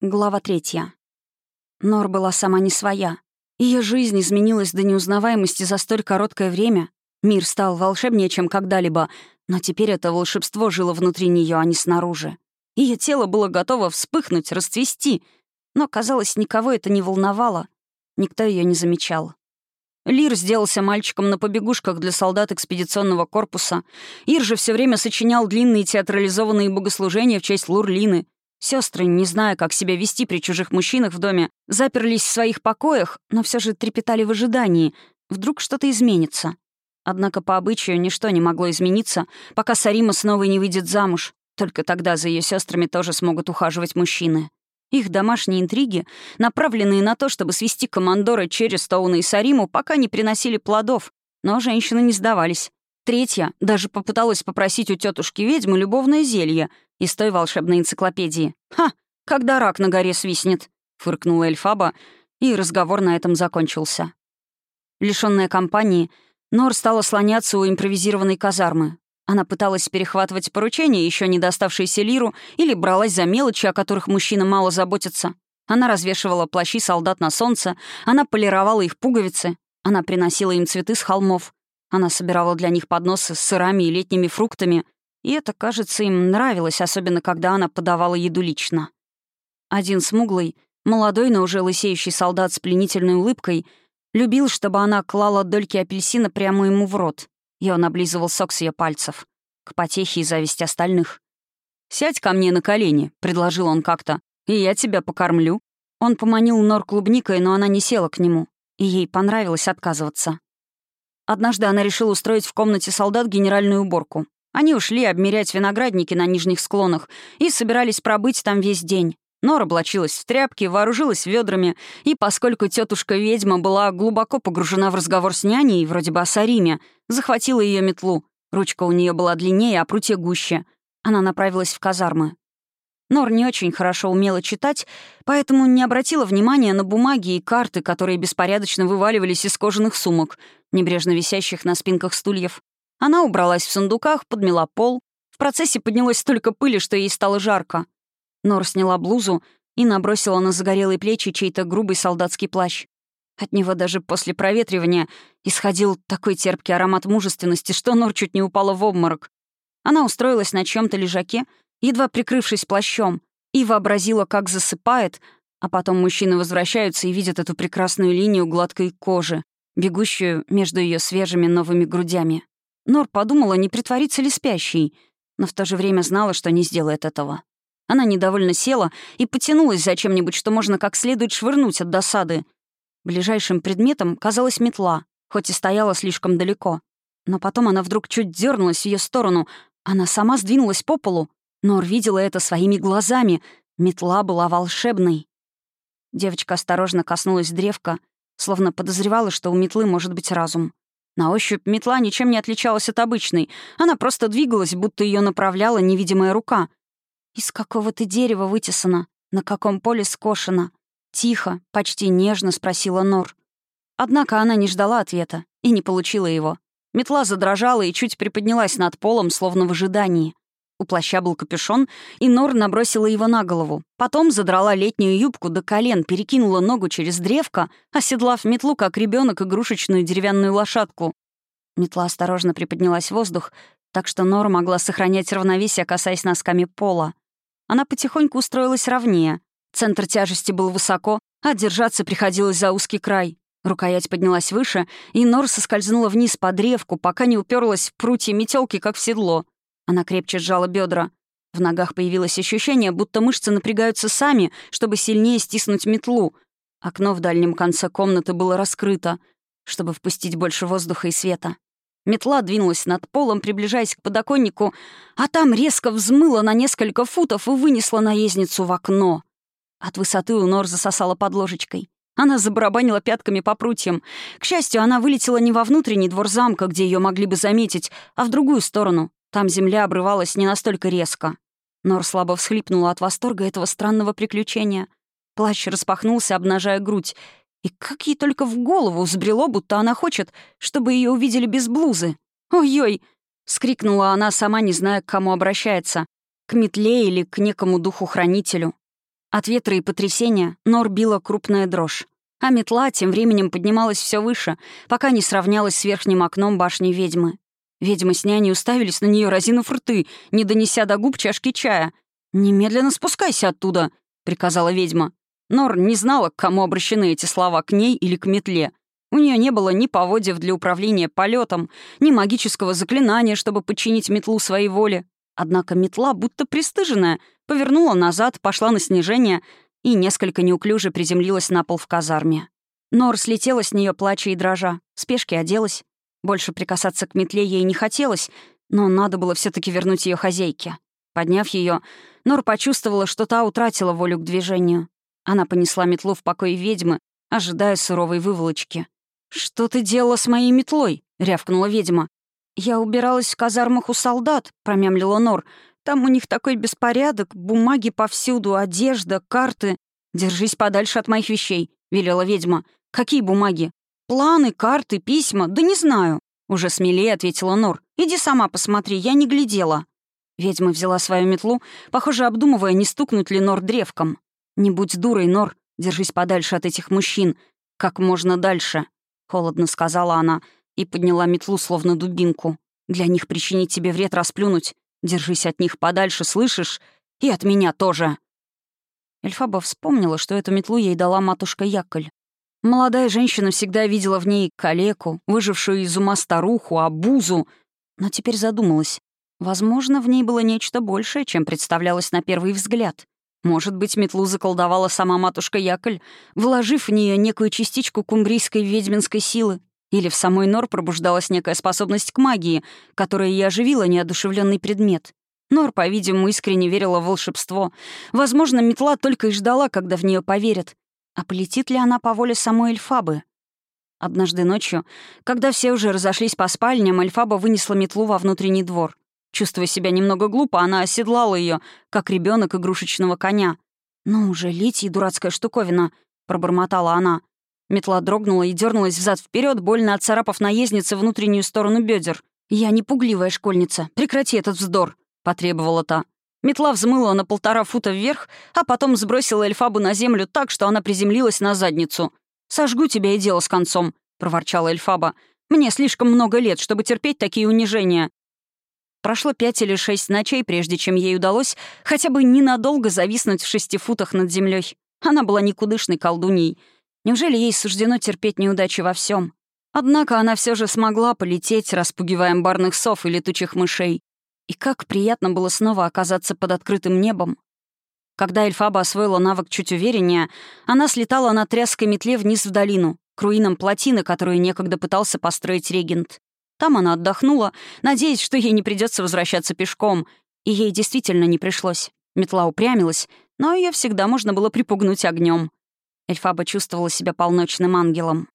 Глава третья. Нор была сама не своя. Ее жизнь изменилась до неузнаваемости за столь короткое время. Мир стал волшебнее, чем когда-либо, но теперь это волшебство жило внутри нее, а не снаружи. Ее тело было готово вспыхнуть, расцвести, но, казалось, никого это не волновало. Никто ее не замечал. Лир сделался мальчиком на побегушках для солдат экспедиционного корпуса. Ир же все время сочинял длинные театрализованные богослужения в честь Лурлины — Сестры, не зная, как себя вести при чужих мужчинах в доме, заперлись в своих покоях, но все же трепетали в ожидании. Вдруг что-то изменится. Однако по обычаю ничто не могло измениться, пока Сарима снова не выйдет замуж. Только тогда за ее сестрами тоже смогут ухаживать мужчины. Их домашние интриги, направленные на то, чтобы свести командора через Стоуна и Сариму, пока не приносили плодов. Но женщины не сдавались. Третья даже попыталась попросить у тетушки ведьмы любовное зелье из той волшебной энциклопедии. «Ха! Когда рак на горе свистнет!» — фыркнула Эльфаба, и разговор на этом закончился. Лишённая компании, Нор стала слоняться у импровизированной казармы. Она пыталась перехватывать поручения, еще не доставшиеся Лиру, или бралась за мелочи, о которых мужчина мало заботится. Она развешивала плащи солдат на солнце, она полировала их пуговицы, она приносила им цветы с холмов, она собирала для них подносы с сырами и летними фруктами, и это, кажется, им нравилось, особенно когда она подавала еду лично. Один смуглый, молодой, но уже лысеющий солдат с пленительной улыбкой любил, чтобы она клала дольки апельсина прямо ему в рот, и он облизывал сок с ее пальцев, к потехе и зависти остальных. «Сядь ко мне на колени», — предложил он как-то, — «и я тебя покормлю». Он поманил нор клубникой, но она не села к нему, и ей понравилось отказываться. Однажды она решила устроить в комнате солдат генеральную уборку. Они ушли обмерять виноградники на нижних склонах и собирались пробыть там весь день. Нора облачилась в тряпки, вооружилась ведрами, и поскольку тетушка-ведьма была глубоко погружена в разговор с няней, вроде бы о Сариме, захватила ее метлу. Ручка у нее была длиннее, а прутья гуще. Она направилась в казармы. Нор не очень хорошо умела читать, поэтому не обратила внимания на бумаги и карты, которые беспорядочно вываливались из кожаных сумок, небрежно висящих на спинках стульев. Она убралась в сундуках, подмела пол. В процессе поднялось столько пыли, что ей стало жарко. Нор сняла блузу и набросила на загорелые плечи чей-то грубый солдатский плащ. От него даже после проветривания исходил такой терпкий аромат мужественности, что Нор чуть не упала в обморок. Она устроилась на чем то лежаке, едва прикрывшись плащом, и вообразила, как засыпает, а потом мужчины возвращаются и видят эту прекрасную линию гладкой кожи, бегущую между ее свежими новыми грудями. Нор подумала, не притворится ли спящей, но в то же время знала, что не сделает этого. Она недовольно села и потянулась за чем-нибудь, что можно как следует швырнуть от досады. Ближайшим предметом казалась метла, хоть и стояла слишком далеко. Но потом она вдруг чуть дернулась в ее сторону. Она сама сдвинулась по полу, Нор видела это своими глазами. Метла была волшебной. Девочка осторожно коснулась древка, словно подозревала, что у метлы может быть разум. На ощупь метла ничем не отличалась от обычной. Она просто двигалась, будто ее направляла невидимая рука. «Из какого ты дерева вытесана? На каком поле скошена?» Тихо, почти нежно спросила Нор. Однако она не ждала ответа и не получила его. Метла задрожала и чуть приподнялась над полом, словно в ожидании. У плаща был капюшон, и Нор набросила его на голову. Потом задрала летнюю юбку до колен, перекинула ногу через древко, оседлав метлу, как ребенок игрушечную деревянную лошадку. Метла осторожно приподнялась в воздух, так что Нор могла сохранять равновесие, касаясь носками пола. Она потихоньку устроилась ровнее. Центр тяжести был высоко, а держаться приходилось за узкий край. Рукоять поднялась выше, и Нор соскользнула вниз по древку, пока не уперлась в прутья метелки, как в седло — она крепче сжала бедра. В ногах появилось ощущение, будто мышцы напрягаются сами, чтобы сильнее стиснуть метлу. Окно в дальнем конце комнаты было раскрыто, чтобы впустить больше воздуха и света. Метла двинулась над полом, приближаясь к подоконнику, а там резко взмыла на несколько футов и вынесла наездницу в окно. От высоты у Нор засосала под ложечкой. Она забарабанила пятками по прутьям. К счастью, она вылетела не во внутренний двор замка, где ее могли бы заметить, а в другую сторону, там земля обрывалась не настолько резко. Нор слабо всхлипнула от восторга этого странного приключения. Плащ распахнулся, обнажая грудь. И как ей только в голову взбрело, будто она хочет, чтобы ее увидели без блузы. «Ой-ой!» — скрикнула она, сама не зная, к кому обращается. К метле или к некому духу-хранителю. От ветра и потрясения Нор била крупная дрожь. А метла тем временем поднималась все выше, пока не сравнялась с верхним окном башни ведьмы. Ведьмы с няней уставились на нее, разинув рты, не донеся до губ чашки чая. «Немедленно спускайся оттуда», — приказала ведьма. Нор не знала, к кому обращены эти слова, к ней или к метле. У нее не было ни поводьев для управления полетом, ни магического заклинания, чтобы подчинить метлу своей воле. Однако метла, будто пристыженная, повернула назад, пошла на снижение и несколько неуклюже приземлилась на пол в казарме. Нор слетела с нее плача и дрожа, спешки оделась. Больше прикасаться к метле ей не хотелось, но надо было все таки вернуть ее хозяйке. Подняв ее, Нор почувствовала, что та утратила волю к движению. Она понесла метлу в покой ведьмы, ожидая суровой выволочки. «Что ты делала с моей метлой?» — рявкнула ведьма. «Я убиралась в казармах у солдат», — промямлила Нор. «Там у них такой беспорядок, бумаги повсюду, одежда, карты. Держись подальше от моих вещей», — велела ведьма. «Какие бумаги?» «Планы, карты, письма, да не знаю», — уже смелее ответила Нор. «Иди сама посмотри, я не глядела». Ведьма взяла свою метлу, похоже, обдумывая, не стукнуть ли Нор древком. «Не будь дурой, Нор, держись подальше от этих мужчин. Как можно дальше», — холодно сказала она и подняла метлу, словно дубинку. «Для них причинить тебе вред расплюнуть. Держись от них подальше, слышишь? И от меня тоже». Эльфаба вспомнила, что эту метлу ей дала матушка Яколь. Молодая женщина всегда видела в ней калеку, выжившую из ума старуху, обузу, но теперь задумалась. Возможно, в ней было нечто большее, чем представлялось на первый взгляд. Может быть, метлу заколдовала сама матушка Яколь, вложив в нее некую частичку кумбрийской ведьминской силы. Или в самой Нор пробуждалась некая способность к магии, которая и оживила неодушевленный предмет. Нор, по-видимому, искренне верила в волшебство. Возможно, метла только и ждала, когда в нее поверят. А полетит ли она по воле самой Эльфабы? Однажды ночью, когда все уже разошлись по спальням, Эльфаба вынесла метлу во внутренний двор. Чувствуя себя немного глупо, она оседлала ее, как ребенок игрушечного коня. «Ну уже, лети, дурацкая штуковина», — пробормотала она. Метла дрогнула и дернулась взад вперед, больно отцарапав наезднице внутреннюю сторону бедер. «Я не пугливая школьница. Прекрати этот вздор», — потребовала та. Метла взмыла на полтора фута вверх, а потом сбросила Эльфабу на землю так, что она приземлилась на задницу. «Сожгу тебя и дело с концом», — проворчала Эльфаба. «Мне слишком много лет, чтобы терпеть такие унижения». Прошло пять или шесть ночей, прежде чем ей удалось хотя бы ненадолго зависнуть в шести футах над землей. Она была никудышной колдуньей. Неужели ей суждено терпеть неудачи во всем? Однако она все же смогла полететь, распугивая барных сов и летучих мышей. И как приятно было снова оказаться под открытым небом. Когда Эльфаба освоила навык чуть увереннее, она слетала на тряской метле вниз в долину, к руинам плотины, которую некогда пытался построить регент. Там она отдохнула, надеясь, что ей не придется возвращаться пешком. И ей действительно не пришлось. Метла упрямилась, но ее всегда можно было припугнуть огнем. Эльфаба чувствовала себя полночным ангелом.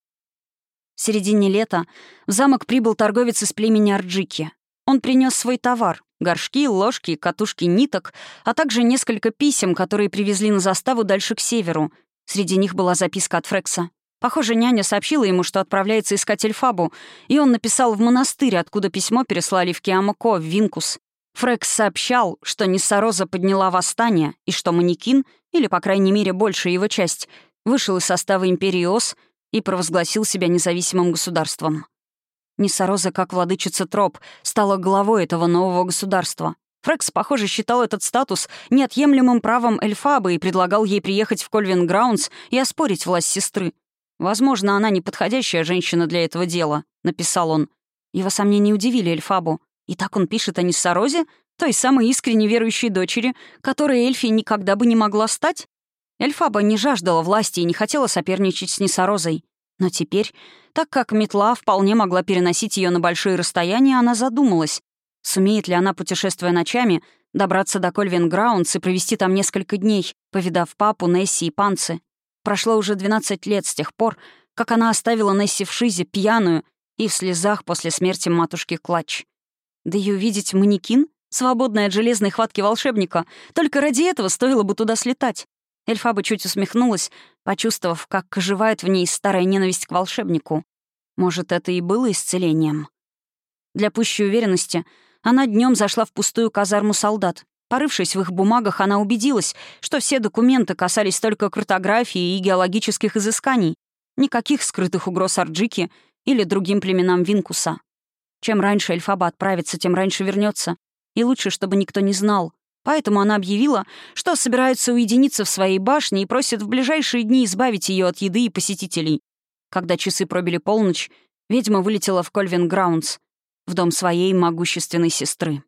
В середине лета в замок прибыл торговец из племени Арджики. Он принес свой товар — горшки, ложки, катушки ниток, а также несколько писем, которые привезли на заставу дальше к северу. Среди них была записка от Фрекса. Похоже, няня сообщила ему, что отправляется искать Эльфабу, и он написал в монастырь, откуда письмо переслали в Киамако, в Винкус. Фрекс сообщал, что Ниссароза подняла восстание, и что манекин, или, по крайней мере, большая его часть, вышел из состава империи и провозгласил себя независимым государством. Ниссароза, как владычица троп, стала главой этого нового государства. Фрекс, похоже, считал этот статус неотъемлемым правом Эльфабы и предлагал ей приехать в Кольвин Граундс и оспорить власть сестры. «Возможно, она неподходящая женщина для этого дела», — написал он. Его сомнения удивили Эльфабу. И так он пишет о Ниссарозе, той самой искренне верующей дочери, которой Эльфи никогда бы не могла стать? Эльфаба не жаждала власти и не хотела соперничать с Ниссарозой. Но теперь, так как метла вполне могла переносить ее на большие расстояния, она задумалась, сумеет ли она, путешествуя ночами, добраться до Кольвин Граундс и провести там несколько дней, повидав папу, Несси и Панцы. Прошло уже 12 лет с тех пор, как она оставила Несси в Шизе пьяную и в слезах после смерти матушки Клач. Да и увидеть манекин, свободный от железной хватки волшебника, только ради этого стоило бы туда слетать. Эльфаба чуть усмехнулась, почувствовав, как оживает в ней старая ненависть к волшебнику. Может, это и было исцелением? Для пущей уверенности она днем зашла в пустую казарму солдат, Порывшись в их бумагах, она убедилась, что все документы касались только картографии и геологических изысканий, никаких скрытых угроз Арджики или другим племенам Винкуса. Чем раньше Эльфаба отправится, тем раньше вернется, и лучше, чтобы никто не знал. Поэтому она объявила, что собирается уединиться в своей башне и просит в ближайшие дни избавить ее от еды и посетителей. Когда часы пробили полночь, ведьма вылетела в Кольвин Граундс, в дом своей могущественной сестры.